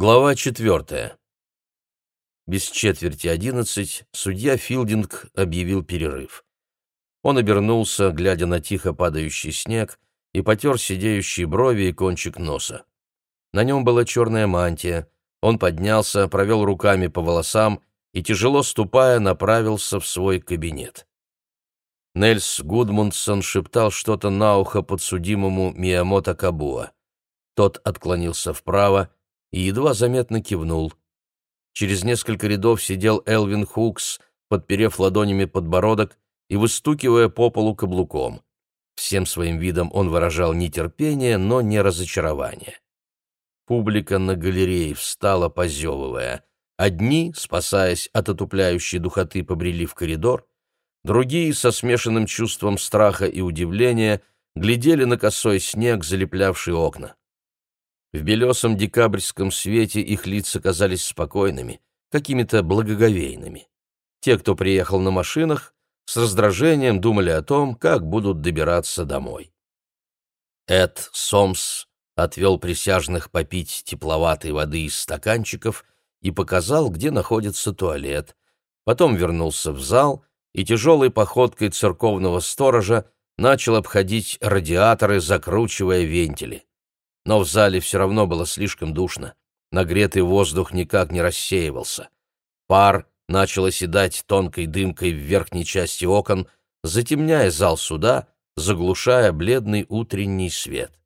Глава четвертая. Без четверти одиннадцать судья Филдинг объявил перерыв. Он обернулся, глядя на тихо падающий снег, и потер сидеющие брови и кончик носа. На нем была черная мантия. Он поднялся, провел руками по волосам и, тяжело ступая, направился в свой кабинет. Нельс Гудмундсон шептал что-то на ухо подсудимому Миямото Кабуа. Тот отклонился вправо, и едва заметно кивнул. Через несколько рядов сидел Элвин Хукс, подперев ладонями подбородок и выстукивая по полу каблуком. Всем своим видом он выражал нетерпение, но не разочарование. Публика на галерее встала, позевывая. Одни, спасаясь от отупляющей духоты, побрели в коридор, другие, со смешанным чувством страха и удивления, глядели на косой снег, залеплявший окна. В белесом декабрьском свете их лица казались спокойными, какими-то благоговейными. Те, кто приехал на машинах, с раздражением думали о том, как будут добираться домой. Эд Сомс отвел присяжных попить тепловатой воды из стаканчиков и показал, где находится туалет. Потом вернулся в зал и тяжелой походкой церковного сторожа начал обходить радиаторы, закручивая вентили но в зале все равно было слишком душно. Нагретый воздух никак не рассеивался. Пар начал оседать тонкой дымкой в верхней части окон, затемняя зал суда, заглушая бледный утренний свет.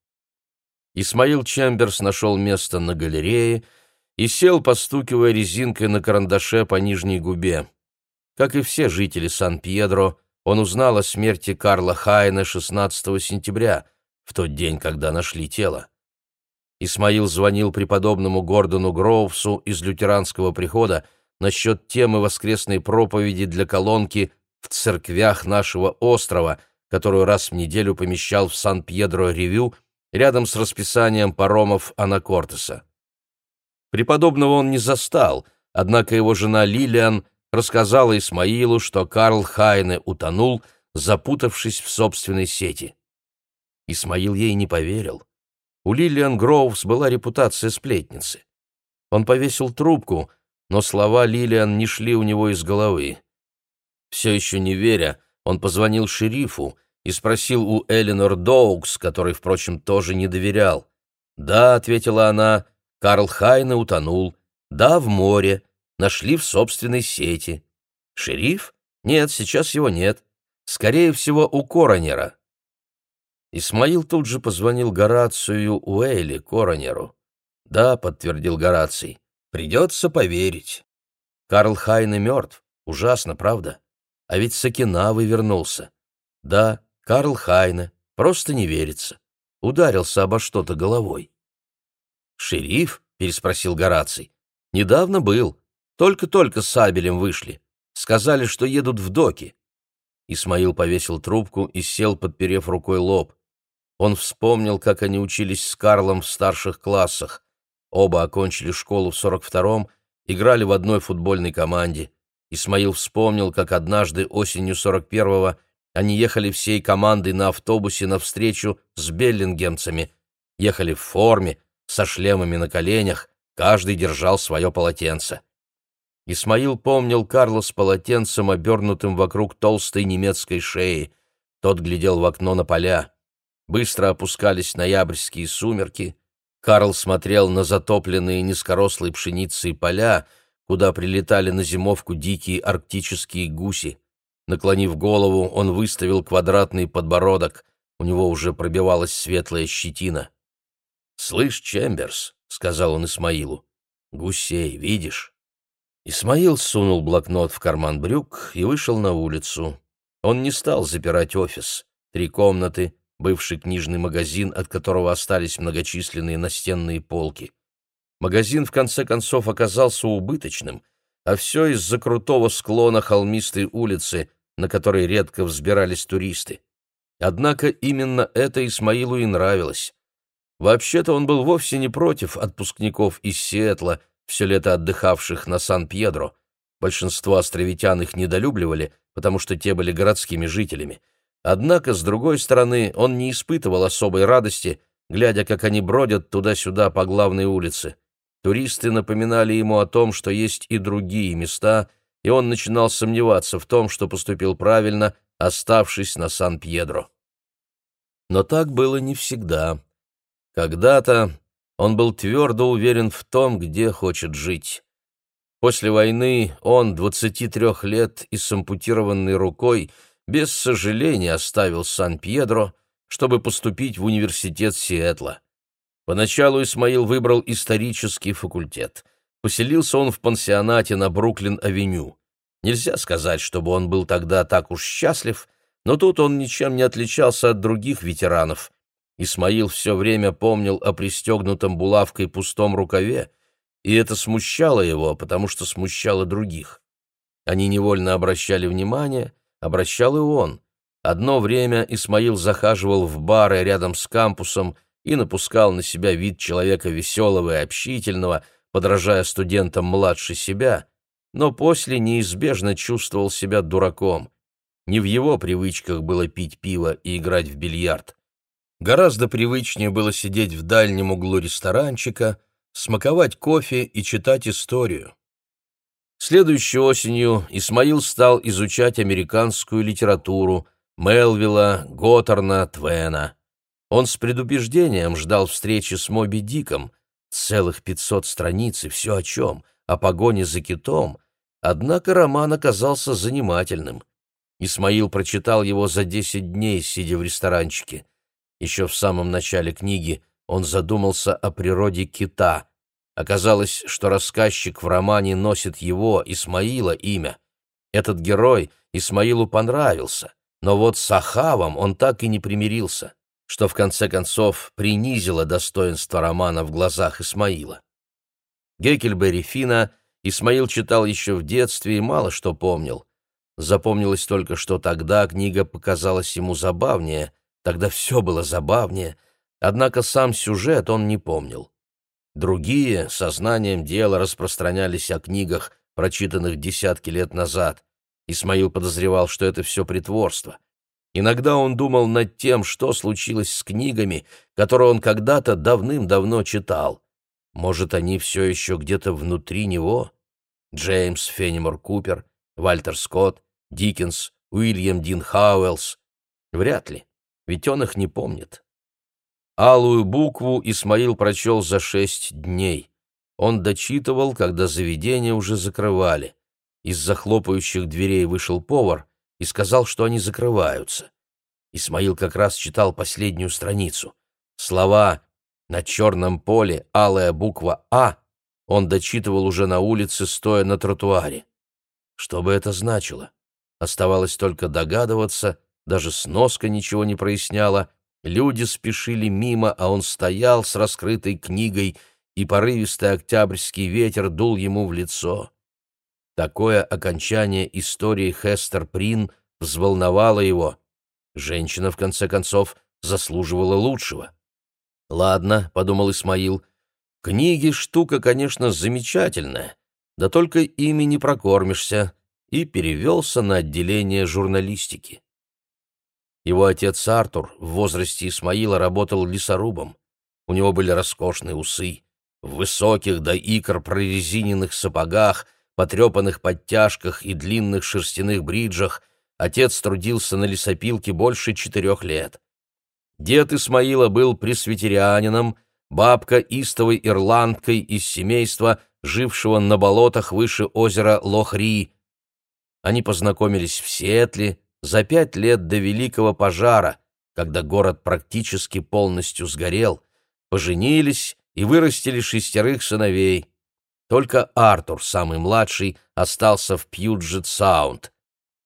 Исмаил Чемберс нашел место на галерее и сел, постукивая резинкой на карандаше по нижней губе. Как и все жители Сан-Пьедро, он узнал о смерти Карла Хайна 16 сентября, в тот день, когда нашли тело. Исмаил звонил преподобному Гордону Гроувсу из лютеранского прихода насчет темы воскресной проповеди для колонки в церквях нашего острова, которую раз в неделю помещал в Сан-Пьедро-Ревю рядом с расписанием паромов Анакортеса. Преподобного он не застал, однако его жена Лилиан рассказала Исмаилу, что Карл Хайне утонул, запутавшись в собственной сети. Исмаил ей не поверил. У Лилиан Гроувс была репутация сплетницы. Он повесил трубку, но слова Лилиан не шли у него из головы. Все еще не веря, он позвонил шерифу и спросил у Эленор Доукс, который, впрочем, тоже не доверял. «Да», — ответила она, — «Карл Хайне утонул. Да, в море. Нашли в собственной сети». «Шериф? Нет, сейчас его нет. Скорее всего, у Коронера». Исмаил тут же позвонил Горацию Уэйли, коронеру. «Да», — подтвердил Гораций, — «придется поверить. Карл Хайне мертв. Ужасно, правда? А ведь Сакинавы вернулся. Да, Карл Хайне. Просто не верится. Ударился обо что-то головой». «Шериф?» — переспросил Гораций. «Недавно был. Только-только с Сабелем вышли. Сказали, что едут в доки». Исмаил повесил трубку и сел, подперев рукой лоб. Он вспомнил, как они учились с Карлом в старших классах. Оба окончили школу в 42-м, играли в одной футбольной команде. Исмаил вспомнил, как однажды осенью 41-го они ехали всей командой на автобусе навстречу с беллингемцами. Ехали в форме, со шлемами на коленях, каждый держал свое полотенце. Исмаил помнил Карла с полотенцем, обернутым вокруг толстой немецкой шеи. Тот глядел в окно на поля. Быстро опускались ноябрьские сумерки. Карл смотрел на затопленные низкорослой пшеницей поля, куда прилетали на зимовку дикие арктические гуси. Наклонив голову, он выставил квадратный подбородок. У него уже пробивалась светлая щетина. «Слышь, Чемберс», — сказал он Исмаилу, — «гусей видишь?» Исмаил сунул блокнот в карман брюк и вышел на улицу. Он не стал запирать офис. Три комнаты, бывший книжный магазин, от которого остались многочисленные настенные полки. Магазин, в конце концов, оказался убыточным, а все из-за крутого склона холмистой улицы, на которой редко взбирались туристы. Однако именно это Исмаилу и нравилось. Вообще-то он был вовсе не против отпускников из Сиэтла, все лето отдыхавших на Сан-Пьедро. Большинство островитян их недолюбливали, потому что те были городскими жителями — Однако, с другой стороны, он не испытывал особой радости, глядя, как они бродят туда-сюда по главной улице. туристы напоминали ему о том, что есть и другие места, и он начинал сомневаться в том, что поступил правильно, оставшись на Сан-Пьедро. Но так было не всегда. Когда-то он был твердо уверен в том, где хочет жить. После войны он, 23 лет и с ампутированной рукой, без сожаления оставил Сан-Пьедро, чтобы поступить в университет Сиэтла. Поначалу Исмаил выбрал исторический факультет. Поселился он в пансионате на Бруклин-авеню. Нельзя сказать, чтобы он был тогда так уж счастлив, но тут он ничем не отличался от других ветеранов. Исмаил все время помнил о пристегнутом булавкой пустом рукаве, и это смущало его, потому что смущало других. Они невольно обращали внимание, обращал и он. Одно время Исмаил захаживал в бары рядом с кампусом и напускал на себя вид человека веселого и общительного, подражая студентам младше себя, но после неизбежно чувствовал себя дураком. Не в его привычках было пить пиво и играть в бильярд. Гораздо привычнее было сидеть в дальнем углу ресторанчика, смаковать кофе и читать историю. Следующей осенью Исмаил стал изучать американскую литературу Мелвилла, Готтерна, Твена. Он с предубеждением ждал встречи с Моби Диком, целых пятьсот страниц и все о чем, о погоне за китом, однако роман оказался занимательным. Исмаил прочитал его за десять дней, сидя в ресторанчике. Еще в самом начале книги он задумался о природе кита. Оказалось, что рассказчик в романе носит его, Исмаила, имя. Этот герой Исмаилу понравился, но вот с Ахавом он так и не примирился, что в конце концов принизило достоинство романа в глазах Исмаила. Геккельберри Фина Исмаил читал еще в детстве и мало что помнил. Запомнилось только, что тогда книга показалась ему забавнее, тогда все было забавнее, однако сам сюжет он не помнил. Другие сознанием дела распространялись о книгах, прочитанных десятки лет назад. Исмаил подозревал, что это все притворство. Иногда он думал над тем, что случилось с книгами, которые он когда-то давным-давно читал. Может, они все еще где-то внутри него? Джеймс Феннимор Купер, Вальтер Скотт, Диккенс, Уильям Дин Хауэллс. Вряд ли, ведь он их не помнит. Алую букву Исмаил прочел за шесть дней. Он дочитывал, когда заведение уже закрывали. Из захлопающих дверей вышел повар и сказал, что они закрываются. Исмаил как раз читал последнюю страницу. Слова «на черном поле алая буква «А» он дочитывал уже на улице, стоя на тротуаре. Что бы это значило? Оставалось только догадываться, даже сноска ничего не проясняла. Люди спешили мимо, а он стоял с раскрытой книгой, и порывистый октябрьский ветер дул ему в лицо. Такое окончание истории Хестер Прин взволновало его. Женщина, в конце концов, заслуживала лучшего. «Ладно», — подумал Исмаил, — «книги — штука, конечно, замечательная, да только ими не прокормишься», и перевелся на отделение журналистики. Его отец Артур в возрасте Исмаила работал лесорубом. У него были роскошные усы, в высоких до икр прорезиненных сапогах, потрепанных подтяжках и длинных шерстяных бриджах отец трудился на лесопилке больше четырех лет. Дед Исмаила был пресвитерианином, бабка истовой ирландкой из семейства, жившего на болотах выше озера Лохри. Они познакомились в Сиэтле за пять лет до Великого пожара, когда город практически полностью сгорел, поженились и вырастили шестерых сыновей. Только Артур, самый младший, остался в Пьюджет-Саунд.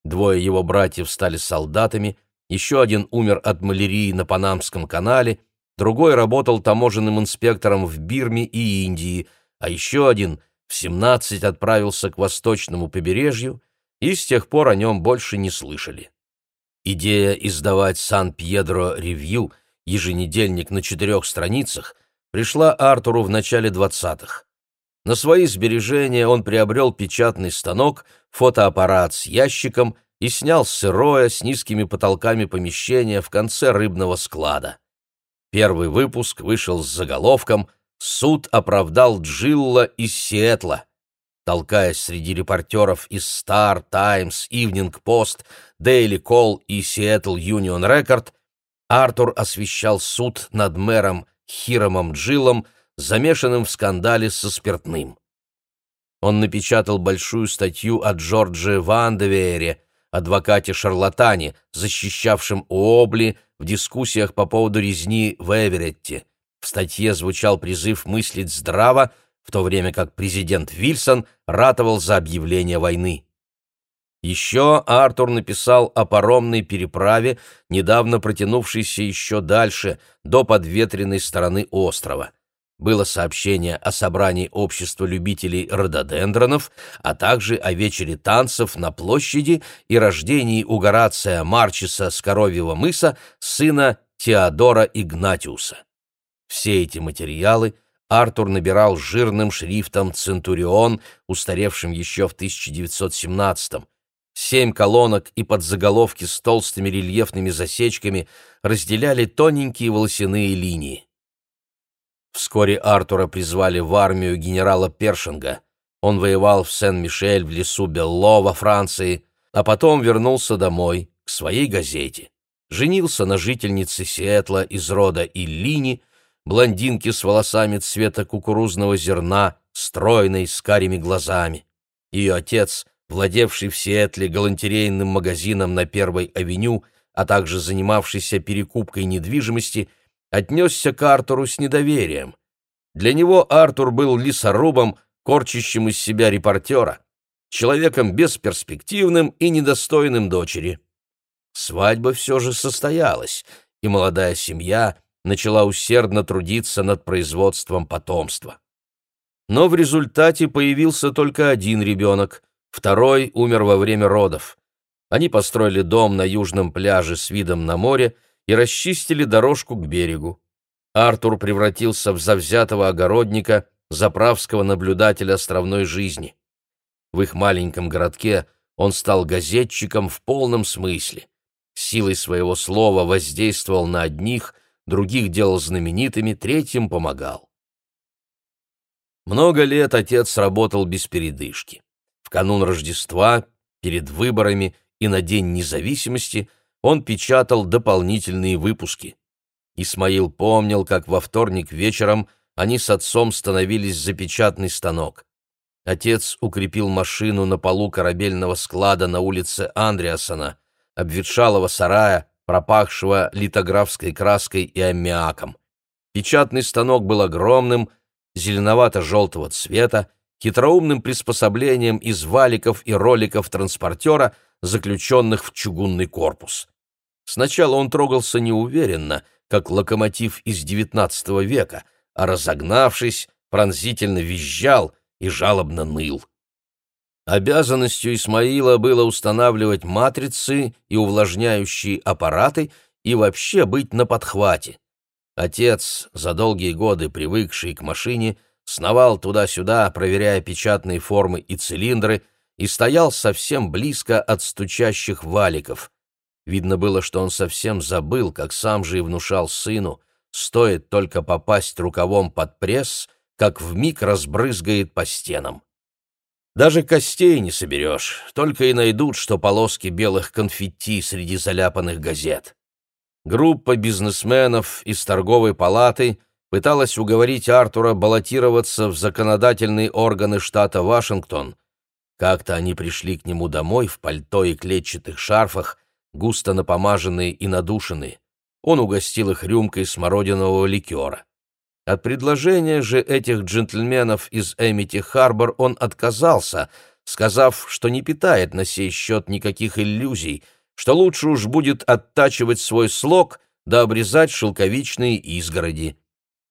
Двое его братьев стали солдатами, еще один умер от малярии на Панамском канале, другой работал таможенным инспектором в Бирме и Индии, а еще один в 17 отправился к восточному побережью, и с тех пор о нем больше не слышали. Идея издавать «Сан-Пьедро Ревью» еженедельник на четырех страницах пришла Артуру в начале двадцатых. На свои сбережения он приобрел печатный станок, фотоаппарат с ящиком и снял сырое с низкими потолками помещение в конце рыбного склада. Первый выпуск вышел с заголовком суд оправдал Джилла из Сиэтла. Толкаясь среди репортеров из Star, Times, Evening Post, Daily Call и Seattle Union Record, Артур освещал суд над мэром Хиромом Джилом, замешанным в скандале со спиртным. Он напечатал большую статью о Джордже Вандевере, адвокате-шарлатане, защищавшем Уобли в дискуссиях по поводу резни в Эверетте. В статье звучал призыв мыслить здраво, в то время как президент Вильсон ратовал за объявление войны. Еще Артур написал о паромной переправе, недавно протянувшейся еще дальше, до подветренной стороны острова. Было сообщение о собрании общества любителей рододендронов, а также о вечере танцев на площади и рождении у Горация Марчиса с Коровьего мыса сына Теодора Игнатиуса. Все эти материалы Артур набирал жирным шрифтом «Центурион», устаревшим еще в 1917-м. Семь колонок и подзаголовки с толстыми рельефными засечками разделяли тоненькие волосяные линии. Вскоре Артура призвали в армию генерала Першинга. Он воевал в Сен-Мишель в лесу Белло во Франции, а потом вернулся домой, к своей газете. Женился на жительнице Сиэтла из рода Иллини, блондинке с волосами цвета кукурузного зерна, стройной, с карими глазами. Ее отец, владевший в Сиэтле галантерейным магазином на Первой авеню, а также занимавшийся перекупкой недвижимости – отнесся к Артуру с недоверием. Для него Артур был лесорубом, корчащим из себя репортера, человеком бесперспективным и недостойным дочери. Свадьба все же состоялась, и молодая семья начала усердно трудиться над производством потомства. Но в результате появился только один ребенок, второй умер во время родов. Они построили дом на южном пляже с видом на море и расчистили дорожку к берегу. Артур превратился в завзятого огородника, заправского наблюдателя островной жизни. В их маленьком городке он стал газетчиком в полном смысле. Силой своего слова воздействовал на одних, других делал знаменитыми, третьим помогал. Много лет отец работал без передышки. В канун Рождества, перед выборами и на День независимости он печатал дополнительные выпуски. Исмаил помнил, как во вторник вечером они с отцом становились за печатный станок. Отец укрепил машину на полу корабельного склада на улице Андреасона, обветшалого сарая, пропахшего литографской краской и аммиаком. Печатный станок был огромным, зеленовато-желтого цвета, хитроумным приспособлением из валиков и роликов транспортера, заключенных в чугунный корпус. Сначала он трогался неуверенно, как локомотив из XIX века, а разогнавшись, пронзительно визжал и жалобно ныл. Обязанностью Исмаила было устанавливать матрицы и увлажняющие аппараты и вообще быть на подхвате. Отец, за долгие годы привыкший к машине, сновал туда-сюда, проверяя печатные формы и цилиндры, и стоял совсем близко от стучащих валиков. Видно было, что он совсем забыл, как сам же и внушал сыну, стоит только попасть рукавом под пресс, как вмиг разбрызгает по стенам. Даже костей не соберешь, только и найдут, что полоски белых конфетти среди заляпанных газет. Группа бизнесменов из торговой палаты пыталась уговорить Артура баллотироваться в законодательные органы штата Вашингтон. Как-то они пришли к нему домой в пальто и клетчатых шарфах, густо напомаженные и надушенные. Он угостил их рюмкой смородинового ликера. От предложения же этих джентльменов из Эмити-Харбор он отказался, сказав, что не питает на сей счет никаких иллюзий, что лучше уж будет оттачивать свой слог да обрезать шелковичные изгороди.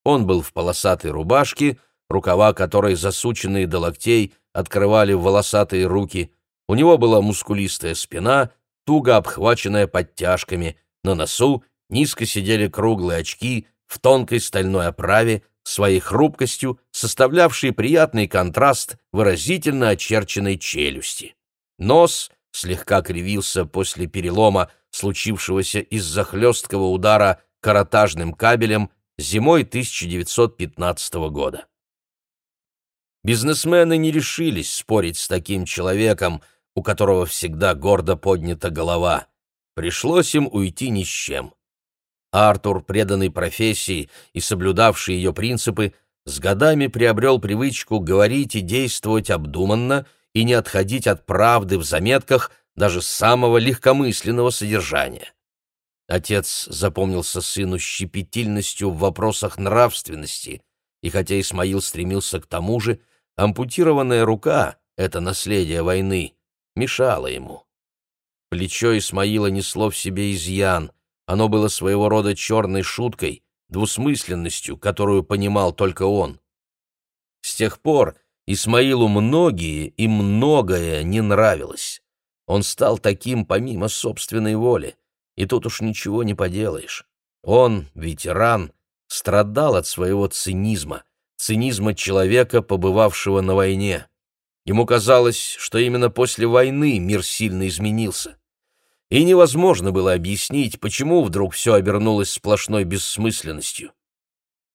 Он был в полосатой рубашке, рукава которой, засученные до локтей, открывали волосатые руки. У него была мускулистая спина, туго обхваченная подтяжками, на носу низко сидели круглые очки в тонкой стальной оправе, своей хрупкостью составлявшие приятный контраст выразительно очерченной челюсти. Нос слегка кривился после перелома, случившегося из-за хлесткого удара каротажным кабелем, зимой 1915 года. Бизнесмены не решились спорить с таким человеком, у которого всегда гордо поднята голова. Пришлось им уйти ни с чем. Артур, преданный профессии и соблюдавший ее принципы, с годами приобрел привычку говорить и действовать обдуманно и не отходить от правды в заметках даже самого легкомысленного содержания. Отец запомнился сыну щепетильностью в вопросах нравственности, и хотя Исмаил стремился к тому же, ампутированная рука — это наследие войны — мешала ему. Плечо Исмаила несло в себе изъян, оно было своего рода черной шуткой, двусмысленностью, которую понимал только он. С тех пор Исмаилу многие и многое не нравилось. Он стал таким помимо собственной воли, и тут уж ничего не поделаешь. Он, ветеран, страдал от своего цинизма, цинизма человека, побывавшего на войне. Ему казалось, что именно после войны мир сильно изменился и невозможно было объяснить, почему вдруг все обернулось сплошной бессмысленностью.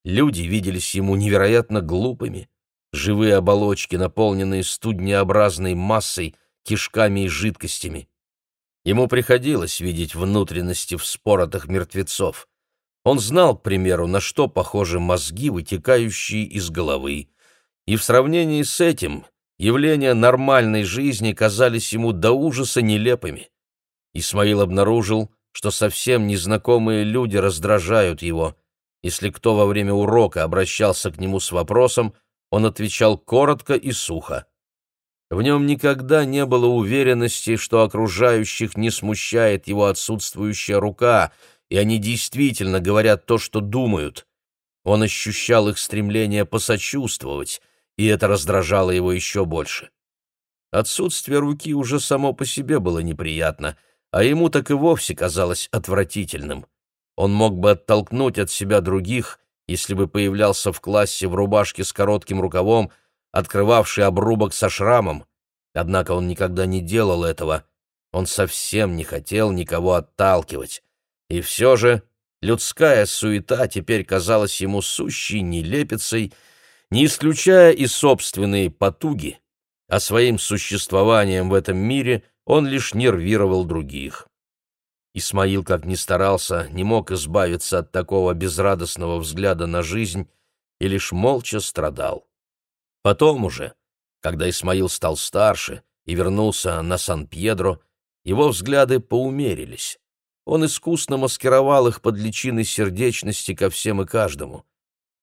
Люди виделись ему невероятно глупыми, живые оболочки, наполненные студнеобразной массой, кишками и жидкостями. Ему приходилось видеть внутренности вспоротых мертвецов. Он знал, к примеру, на что похожи мозги, вытекающие из головы, и в сравнении с этим явления нормальной жизни казались ему до ужаса нелепыми. Исмаил обнаружил, что совсем незнакомые люди раздражают его. Если кто во время урока обращался к нему с вопросом, он отвечал коротко и сухо. В нем никогда не было уверенности, что окружающих не смущает его отсутствующая рука, и они действительно говорят то, что думают. Он ощущал их стремление посочувствовать, и это раздражало его еще больше. Отсутствие руки уже само по себе было неприятно — а ему так и вовсе казалось отвратительным. Он мог бы оттолкнуть от себя других, если бы появлялся в классе в рубашке с коротким рукавом, открывавший обрубок со шрамом. Однако он никогда не делал этого. Он совсем не хотел никого отталкивать. И все же людская суета теперь казалась ему сущей нелепицей, не исключая и собственные потуги, а своим существованием в этом мире он лишь нервировал других. Исмаил, как ни старался, не мог избавиться от такого безрадостного взгляда на жизнь и лишь молча страдал. Потом уже, когда Исмаил стал старше и вернулся на Сан-Пьедро, его взгляды поумерились. Он искусно маскировал их под личиной сердечности ко всем и каждому.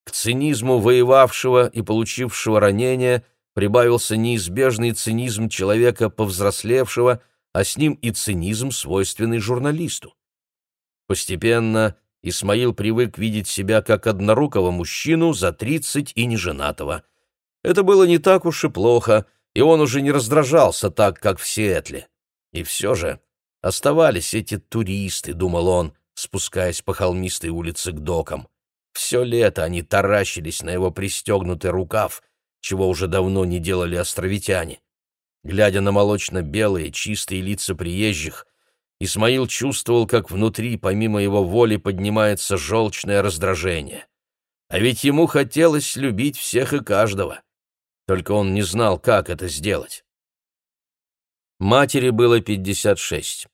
К цинизму воевавшего и получившего ранения – прибавился неизбежный цинизм человека повзрослевшего, а с ним и цинизм, свойственный журналисту. Постепенно Исмаил привык видеть себя как однорукого мужчину за тридцать и неженатого. Это было не так уж и плохо, и он уже не раздражался так, как в Сиэтле. И все же оставались эти туристы, думал он, спускаясь по холмистой улице к докам. Все лето они таращились на его пристегнутый рукав, чего уже давно не делали островитяне. Глядя на молочно-белые, чистые лица приезжих, Исмаил чувствовал, как внутри, помимо его воли, поднимается желчное раздражение. А ведь ему хотелось любить всех и каждого. Только он не знал, как это сделать. Матери было 56.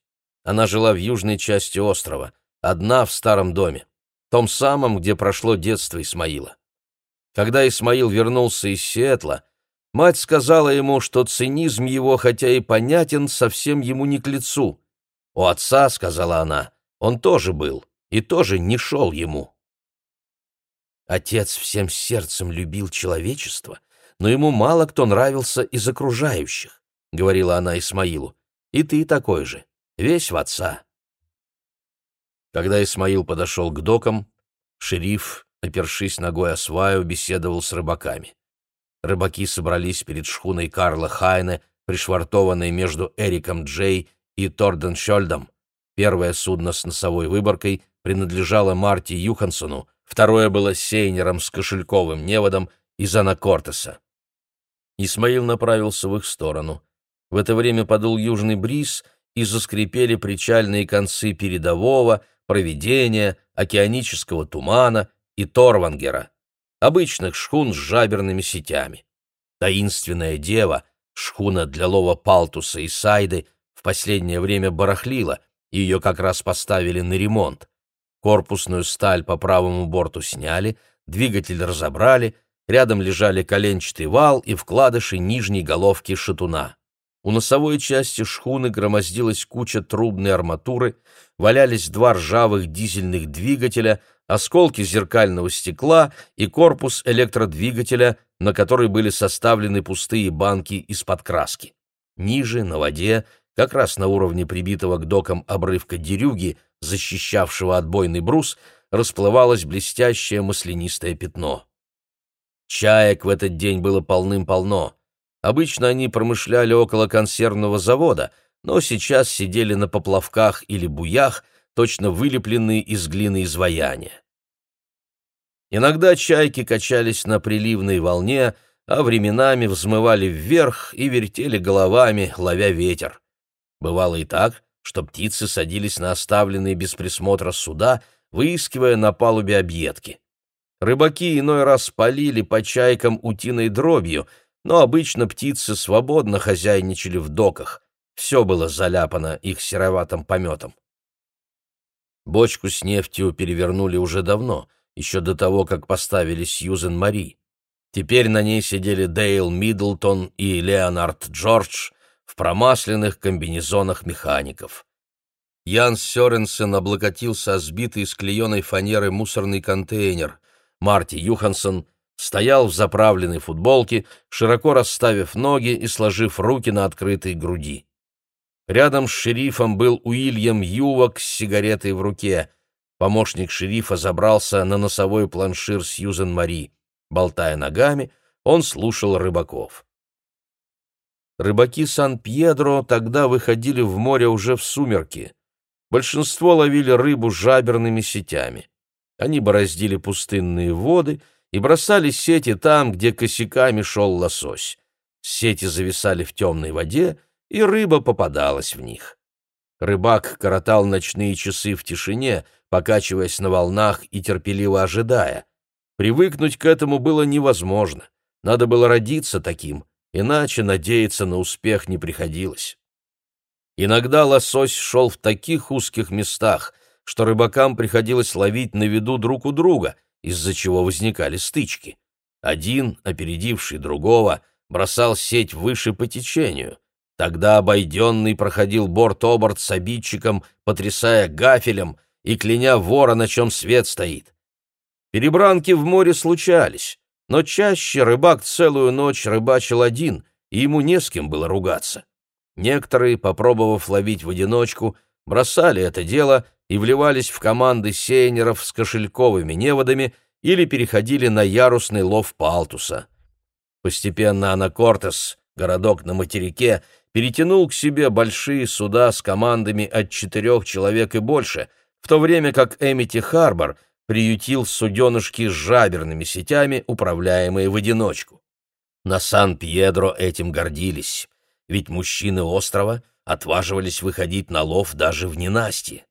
Она жила в южной части острова, одна в старом доме, том самом, где прошло детство Исмаила. Когда Исмаил вернулся из Сиэтла, мать сказала ему, что цинизм его, хотя и понятен, совсем ему не к лицу. У отца, сказала она, он тоже был и тоже не шел ему. Отец всем сердцем любил человечество, но ему мало кто нравился из окружающих, говорила она Исмаилу. И ты такой же, весь в отца. Когда Исмаил подошел к докам, шериф опершись ногой о сваю, беседовал с рыбаками. Рыбаки собрались перед шхуной Карла Хайне, пришвартованной между Эриком Джей и Торденшольдом. Первое судно с носовой выборкой принадлежало Марти Юхансону, второе было сейнером с кошельковым неводом из Анакортеса. Исмаил направился в их сторону. В это время подул южный бриз, и заскрипели причальные концы передового, проведения, океанического тумана, и Торвангера, обычных шхун с жаберными сетями. Таинственная дева, шхуна для лова палтуса и сайды, в последнее время барахлила, ее как раз поставили на ремонт. Корпусную сталь по правому борту сняли, двигатель разобрали, рядом лежали коленчатый вал и вкладыши нижней головки шатуна. У носовой части шхуны громоздилась куча трубной арматуры, валялись два ржавых дизельных двигателя, осколки зеркального стекла и корпус электродвигателя, на который были составлены пустые банки из-под краски. Ниже, на воде, как раз на уровне прибитого к докам обрывка дерюги, защищавшего отбойный брус, расплывалось блестящее маслянистое пятно. Чаек в этот день было полным-полно. Обычно они промышляли около консервного завода, но сейчас сидели на поплавках или буях, точно вылепленные из глины изваяния. Иногда чайки качались на приливной волне, а временами взмывали вверх и вертели головами, ловя ветер. Бывало и так, что птицы садились на оставленные без присмотра суда, выискивая на палубе объедки. Рыбаки иной раз полили по чайкам утиной дробью — но обычно птицы свободно хозяйничали в доках, все было заляпано их сероватым пометом. Бочку с нефтью перевернули уже давно, еще до того, как поставили Сьюзен Мари. Теперь на ней сидели Дейл Миддлтон и Леонард Джордж в промасленных комбинезонах механиков. Ян Сёренсен облокотился о сбитый из клееной фанеры мусорный контейнер. Марти Юхансон стоял в заправленной футболке, широко расставив ноги и сложив руки на открытой груди. Рядом с шерифом был Уильям Ювок с сигаретой в руке. Помощник шерифа забрался на носовой планшир Сьюзен Мари. Болтая ногами, он слушал рыбаков. Рыбаки Сан-Пьедро тогда выходили в море уже в сумерки. Большинство ловили рыбу жаберными сетями. Они бороздили пустынные воды — и бросали сети там, где косяками шел лосось. Сети зависали в темной воде, и рыба попадалась в них. Рыбак коротал ночные часы в тишине, покачиваясь на волнах и терпеливо ожидая. Привыкнуть к этому было невозможно. Надо было родиться таким, иначе надеяться на успех не приходилось. Иногда лосось шел в таких узких местах, что рыбакам приходилось ловить на виду друг у друга, из-за чего возникали стычки. Один, опередивший другого, бросал сеть выше по течению. Тогда обойденный проходил борт-оборт с обидчиком, потрясая гафелем и кляня вора, на чем свет стоит. Перебранки в море случались, но чаще рыбак целую ночь рыбачил один, и ему не с кем было ругаться. Некоторые, попробовав ловить в одиночку, бросали это дело и вливались в команды сейнеров с кошельковыми неводами или переходили на ярусный лов палтуса. Постепенно Анакортес, городок на материке, перетянул к себе большие суда с командами от четырех человек и больше, в то время как Эмити-Харбор приютил суденышки с жаберными сетями, управляемые в одиночку. На Сан-Пьедро этим гордились, ведь мужчины острова отваживались выходить на лов даже в ненастье.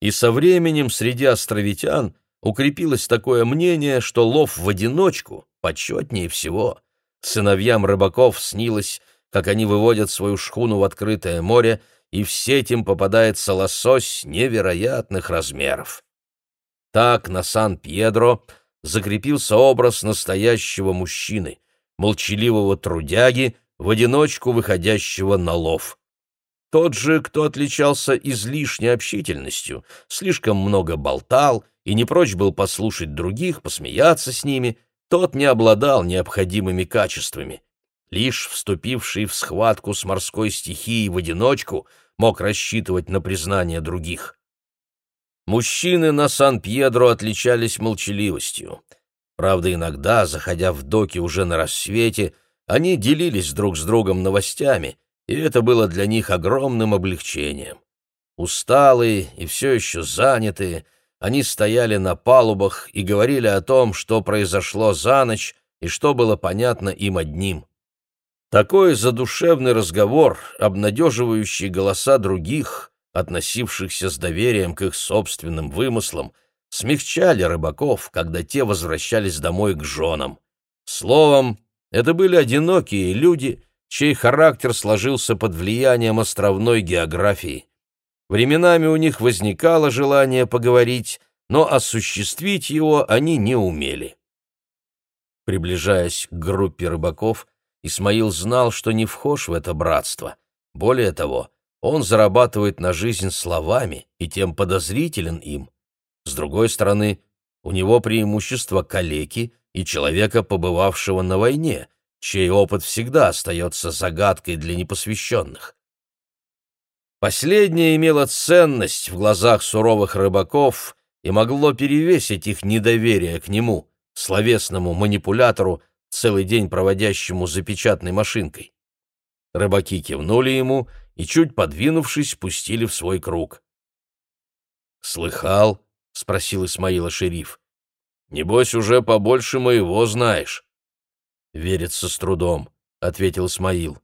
И со временем среди островитян укрепилось такое мнение, что лов в одиночку почетнее всего. Сыновьям рыбаков снилось, как они выводят свою шхуну в открытое море, и в сеть им попадается лосось невероятных размеров. Так на Сан-Пьедро закрепился образ настоящего мужчины, молчаливого трудяги, в одиночку выходящего на лов. Тот же, кто отличался излишней общительностью, слишком много болтал и не прочь был послушать других, посмеяться с ними, тот не обладал необходимыми качествами. Лишь вступивший в схватку с морской стихией в одиночку мог рассчитывать на признание других. Мужчины на Сан-Пьедро отличались молчаливостью. Правда, иногда, заходя в доки уже на рассвете, они делились друг с другом новостями — и это было для них огромным облегчением. Усталые и все еще занятые, они стояли на палубах и говорили о том, что произошло за ночь и что было понятно им одним. Такой задушевный разговор, обнадеживающий голоса других, относившихся с доверием к их собственным вымыслам, смягчали рыбаков, когда те возвращались домой к женам. Словом, это были одинокие люди, чей характер сложился под влиянием островной географии. Временами у них возникало желание поговорить, но осуществить его они не умели. Приближаясь к группе рыбаков, Исмаил знал, что не вхож в это братство. Более того, он зарабатывает на жизнь словами и тем подозрителен им. С другой стороны, у него преимущество калеки и человека, побывавшего на войне, чей опыт всегда остается загадкой для непосвященных. Последнее имело ценность в глазах суровых рыбаков и могло перевесить их недоверие к нему, словесному манипулятору, целый день проводящему за печатной машинкой. Рыбаки кивнули ему и, чуть подвинувшись, пустили в свой круг. «Слыхал?» — спросил Исмаила шериф. «Небось, уже побольше моего знаешь». «Верится с трудом», — ответил Исмаил.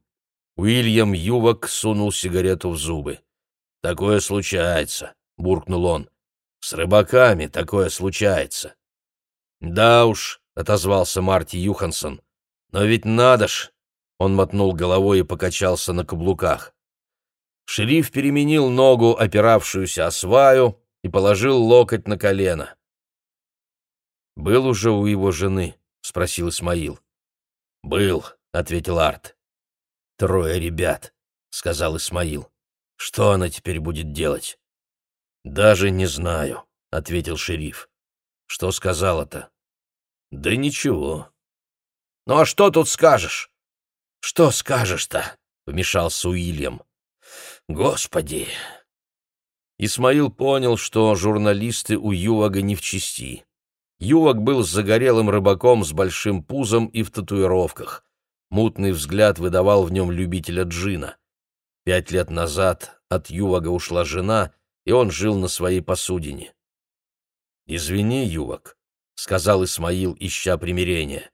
Уильям Ювок сунул сигарету в зубы. «Такое случается», — буркнул он. «С рыбаками такое случается». «Да уж», — отозвался Марти Юхансон. «Но ведь надо ж!» — он мотнул головой и покачался на каблуках. Шериф переменил ногу, опиравшуюся о сваю, и положил локоть на колено. «Был уже у его жены?» — спросил Исмаил. «Был», — ответил Арт. «Трое ребят», — сказал Исмаил. «Что она теперь будет делать?» «Даже не знаю», — ответил шериф. «Что сказала-то?» «Да ничего». «Ну а что тут скажешь?» «Что скажешь-то?» — вмешался Уильям. «Господи!» Исмаил понял, что журналисты у Ювага не в чести. Ювак был загорелым рыбаком с большим пузом и в татуировках. Мутный взгляд выдавал в нем любителя джина. Пять лет назад от Ювага ушла жена, и он жил на своей посудине. «Извини, Ювак», — сказал Исмаил, ища примирения.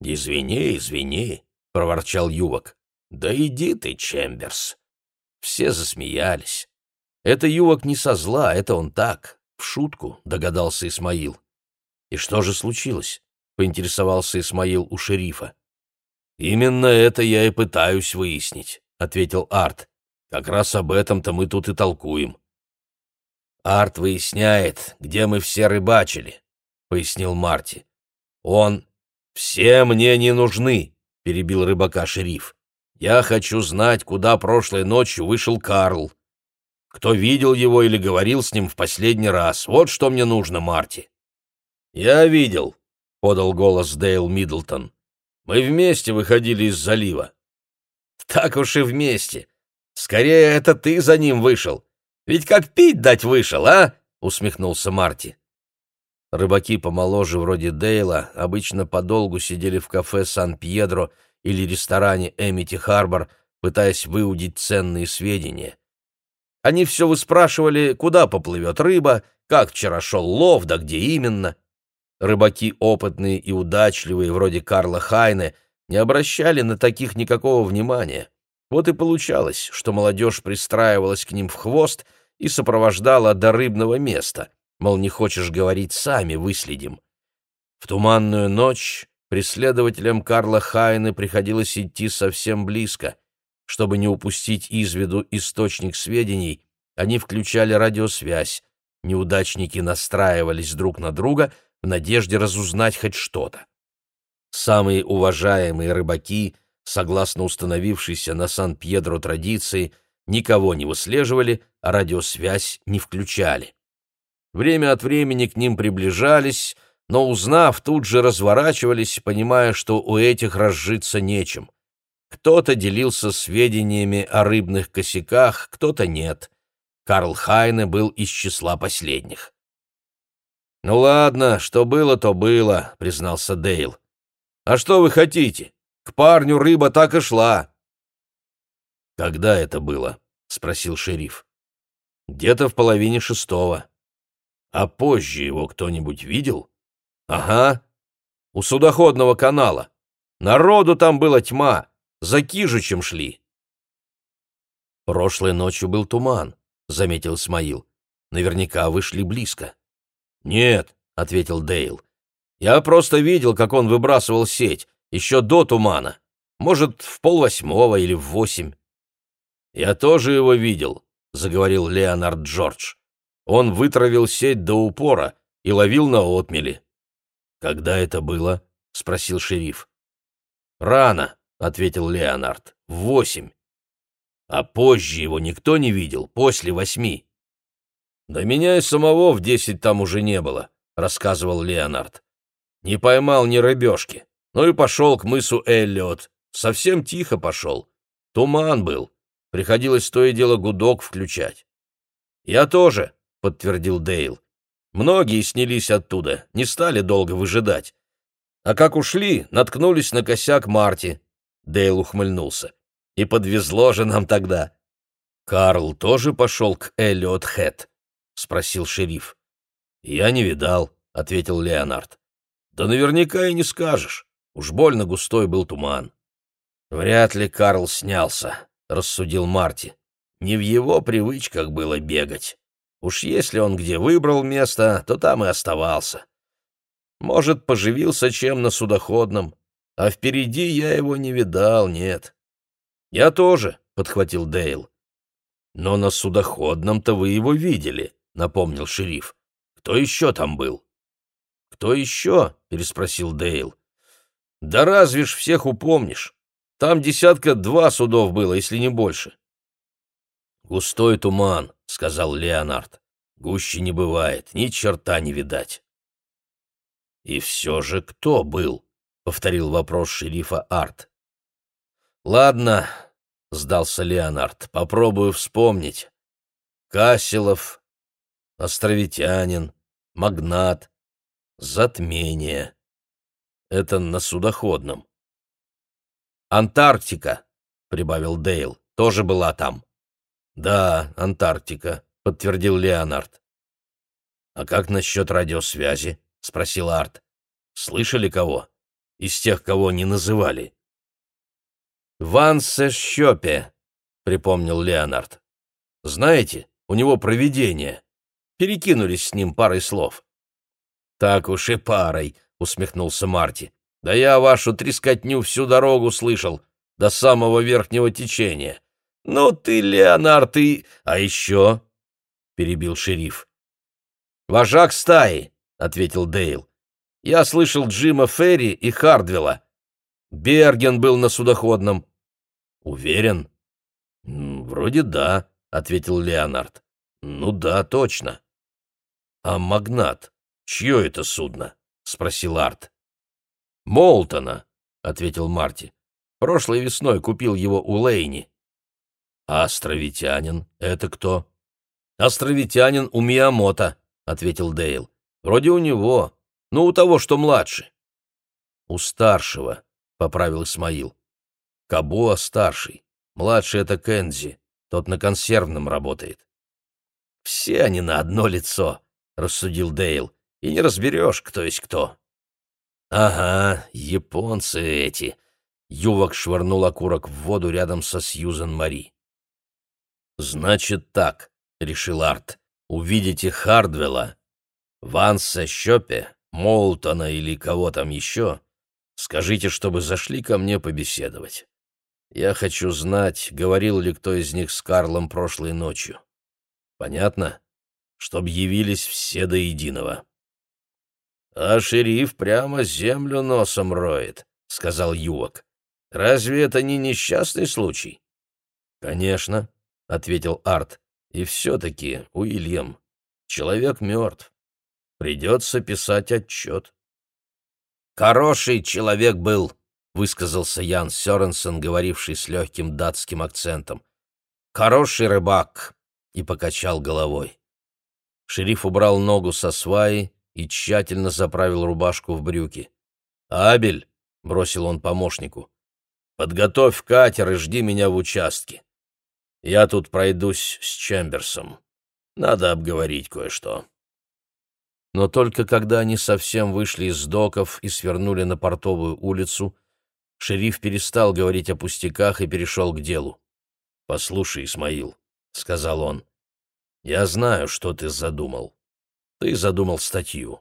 «Извини, извини», — проворчал Ювак. «Да иди ты, Чемберс». Все засмеялись. Это Ювак не со зла, это он так, в шутку, догадался Исмаил. И что же случилось? поинтересовался Исмаил у шерифа. Именно это я и пытаюсь выяснить, ответил Арт. Как раз об этом-то мы тут и толкуем. Арт выясняет, где мы все рыбачили, пояснил Марти. Он все мне не нужны, перебил рыбака шериф. Я хочу знать, куда прошлой ночью вышел Карл. Кто видел его или говорил с ним в последний раз? Вот что мне нужно, Марти. «Я видел», — подал голос Дейл Миддлтон. «Мы вместе выходили из залива». «Так уж и вместе. Скорее, это ты за ним вышел. Ведь как пить дать вышел, а?» — усмехнулся Марти. Рыбаки помоложе вроде Дейла обычно подолгу сидели в кафе Сан-Пьедро или ресторане Эмити Харбор, пытаясь выудить ценные сведения. Они все выспрашивали, куда поплывет рыба, как вчера шел лов, да где именно. Рыбаки опытные и удачливые, вроде Карла Хайне, не обращали на таких никакого внимания. Вот и получалось, что молодежь пристраивалась к ним в хвост и сопровождала до рыбного места. Мол, не хочешь говорить, сами выследим. В туманную ночь преследователям Карла Хайне приходилось идти совсем близко. Чтобы не упустить из виду источник сведений, они включали радиосвязь. Неудачники настраивались друг на друга — в надежде разузнать хоть что-то. Самые уважаемые рыбаки, согласно установившейся на Сан-Пьедро традиции, никого не выслеживали, а радиосвязь не включали. Время от времени к ним приближались, но, узнав, тут же разворачивались, понимая, что у этих разжиться нечем. Кто-то делился сведениями о рыбных косяках, кто-то нет. Карл Хайне был из числа последних. «Ну ладно, что было, то было», — признался Дейл. «А что вы хотите? К парню рыба так и шла». «Когда это было?» — спросил шериф. «Где-то в половине шестого». «А позже его кто-нибудь видел?» «Ага. У судоходного канала. Народу там была тьма. За Кижичем шли». «Прошлой ночью был туман», — заметил Смаил. «Наверняка вышли близко». «Нет», — ответил Дейл. «Я просто видел, как он выбрасывал сеть, еще до тумана. Может, в полвосьмого или в восемь». «Я тоже его видел», — заговорил Леонард Джордж. «Он вытравил сеть до упора и ловил на отмели». «Когда это было?» — спросил шериф. «Рано», — ответил Леонард. «В восемь». «А позже его никто не видел, после восьми». «Да меня и самого в десять там уже не было», — рассказывал Леонард. «Не поймал ни рыбешки. Ну и пошел к мысу Эллиот. Совсем тихо пошел. Туман был. Приходилось то и дело гудок включать». «Я тоже», — подтвердил Дейл. «Многие снялись оттуда, не стали долго выжидать. А как ушли, наткнулись на косяк Марти». Дейл ухмыльнулся. «И подвезло же нам тогда». «Карл тоже пошел к Эллиот Хэт?» — спросил шериф. «Я не видал», — ответил Леонард. «Да наверняка и не скажешь. Уж больно густой был туман». «Вряд ли Карл снялся», — рассудил Марти. «Не в его привычках было бегать. Уж если он где выбрал место, то там и оставался. Может, поживился чем на судоходном, а впереди я его не видал, нет». «Я тоже», — подхватил Дейл. «Но на судоходном-то вы его видели», напомнил шериф. «Кто еще там был?» «Кто еще?» — переспросил Дейл. «Да разве ж всех упомнишь? Там десятка два судов было, если не больше». «Густой туман», — сказал Леонард. «Гуще не бывает, ни черта не видать». «И все же кто был?» — повторил вопрос шерифа Арт. «Ладно», — сдался Леонард, — «попробую вспомнить. Касселов, островитянин, магнат, затмение. Это на судоходном. «Антарктика», — прибавил Дейл, — «тоже была там». «Да, Антарктика», — подтвердил Леонард. «А как насчет радиосвязи?» — спросил Арт. «Слышали кого? Из тех, кого не называли?» «Вансе Щепе», — припомнил Леонард. «Знаете, у него провидение перекинулись с ним парой слов. «Так уж и парой», — усмехнулся Марти. «Да я вашу трескотню всю дорогу слышал, до самого верхнего течения. Ну ты, Леонард, ты... А еще...» — перебил шериф. «Вожак стаи», — ответил Дейл. «Я слышал Джима Ферри и Хардвилла. Берген был на судоходном». «Уверен?» «Вроде да», — ответил Леонард. «Ну да, точно». «А магнат? Чье это судно?» — спросил Арт. «Молтона», — ответил Марти. «Прошлой весной купил его у Лейни». «А островитянин — это кто?» «Островитянин у Миямото», — ответил Дейл. «Вроде у него, ну, у того, что младше». «У старшего», — поправил Исмаил. «Кабуа старший, младший — это Кензи, тот на консервном работает». «Все они на одно лицо», рассудил Дейл, — и не разберешь, кто есть кто. Ага, японцы эти. Ювок швырнул окурок в воду рядом со Сьюзен Мари. Значит так, решил Арт. Увидите Хардвелла, Ванса Щопе, Молтона или кого там еще, скажите, чтобы зашли ко мне побеседовать. Я хочу знать, говорил ли кто из них с Карлом прошлой ночью. Понятно? чтоб явились все до единого. — А шериф прямо землю носом роет, — сказал Ювок. — Разве это не несчастный случай? — Конечно, — ответил Арт. — И все-таки, Уильям, человек мертв. Придется писать отчет. — Хороший человек был, — высказался Ян Сёренсен, говоривший с легким датским акцентом. — Хороший рыбак, — и покачал головой. Шериф убрал ногу со сваи и тщательно заправил рубашку в брюки. «Абель», — бросил он помощнику, — «подготовь катер и жди меня в участке. Я тут пройдусь с Чемберсом. Надо обговорить кое-что». Но только когда они совсем вышли из доков и свернули на портовую улицу, шериф перестал говорить о пустяках и перешел к делу. «Послушай, Исмаил», — сказал он, я знаю, что ты задумал. Ты задумал статью.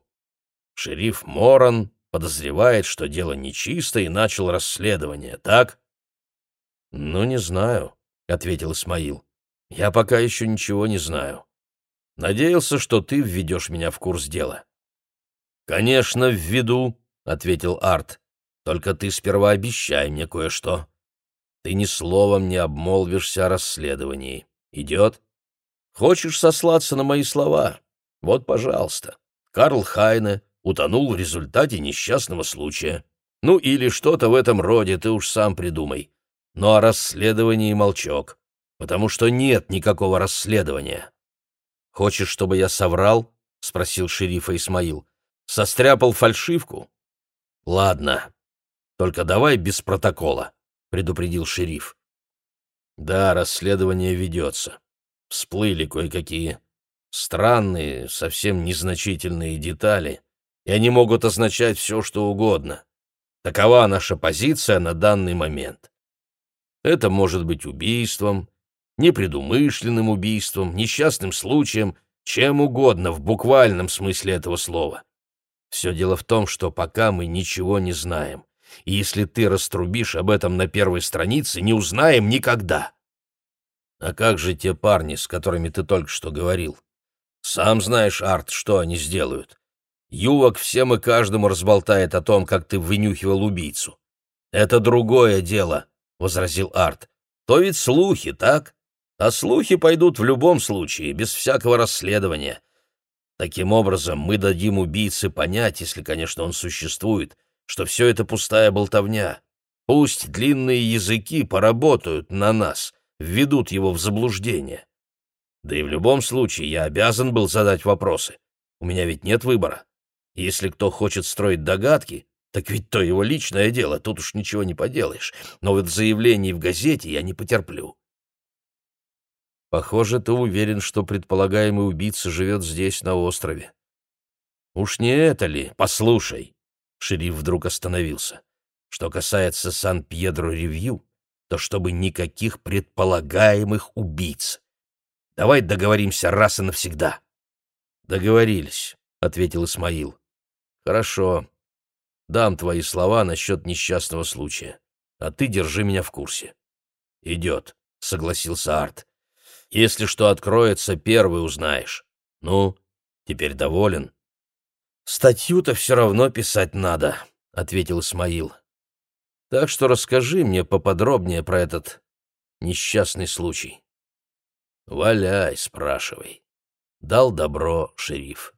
Шериф Моран подозревает, что дело нечисто, и начал расследование, так? Ну, не знаю, ответил Исмаил. Я пока еще ничего не знаю. Надеялся, что ты введешь меня в курс дела. Конечно, введу, ответил Арт. Только ты сперва обещай мне кое-что. Ты ни словом не обмолвишься о расследовании. Идет? Хочешь сослаться на мои слова? Вот, пожалуйста. Карл Хайне утонул в результате несчастного случая. Ну или что-то в этом роде, ты уж сам придумай. Но о расследовании молчок, потому что нет никакого расследования. Хочешь, чтобы я соврал? — спросил шерифа Исмаил. Состряпал фальшивку? Ладно, только давай без протокола, — предупредил шериф. Да, расследование ведется. Всплыли кое-какие странные, совсем незначительные детали, и они могут означать все, что угодно. Такова наша позиция на данный момент. Это может быть убийством, непредумышленным убийством, несчастным случаем, чем угодно в буквальном смысле этого слова. Все дело в том, что пока мы ничего не знаем, и если ты раструбишь об этом на первой странице, не узнаем никогда. А как же те парни, с которыми ты только что говорил? Сам знаешь, Арт, что они сделают. Ювок всем и каждому разболтает о том, как ты вынюхивал убийцу. Это другое дело, — возразил Арт. То ведь слухи, так? А слухи пойдут в любом случае, без всякого расследования. Таким образом, мы дадим убийце понять, если, конечно, он существует, что все это пустая болтовня. Пусть длинные языки поработают на нас, введут его в заблуждение. Да и в любом случае я обязан был задать вопросы. У меня ведь нет выбора. Если кто хочет строить догадки, так ведь то его личное дело, тут уж ничего не поделаешь. Но вот заявлений в газете я не потерплю. Похоже, ты уверен, что предполагаемый убийца живет здесь, на острове. Уж не это ли? Послушай. Шериф вдруг остановился. Что касается Сан-Пьедро-Ревью, то чтобы никаких предполагаемых убийц. Давай договоримся раз и навсегда. Договорились, ответил Исмаил. Хорошо. Дам твои слова насчет несчастного случая, а ты держи меня в курсе. Идет, согласился Арт. Если что откроется, первый узнаешь. Ну, теперь доволен? Статью-то все равно писать надо, ответил Исмаил. Так что расскажи мне поподробнее про этот несчастный случай. Валяй, спрашивай. Дал добро шериф.